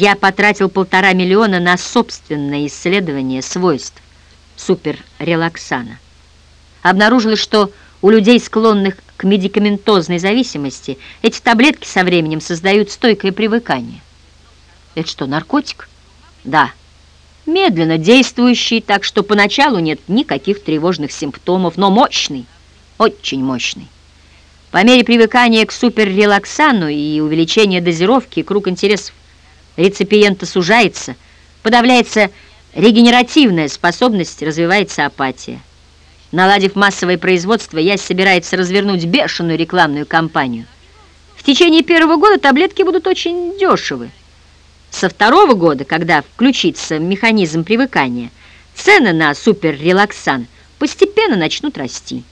я потратил полтора миллиона на собственное исследование свойств суперрелаксана. Обнаружилось, что у людей, склонных к медикаментозной зависимости, эти таблетки со временем создают стойкое привыкание. Это что, наркотик? Да. Медленно действующий, так что поначалу нет никаких тревожных симптомов, но мощный, очень мощный. По мере привыкания к суперрелаксану и увеличения дозировки круг интересов реципиента сужается, подавляется регенеративная способность, развивается апатия. Наладив массовое производство, я собирается развернуть бешеную рекламную кампанию. В течение первого года таблетки будут очень дешевы. Со второго года, когда включится механизм привыкания, цены на суперрелаксан постепенно начнут расти.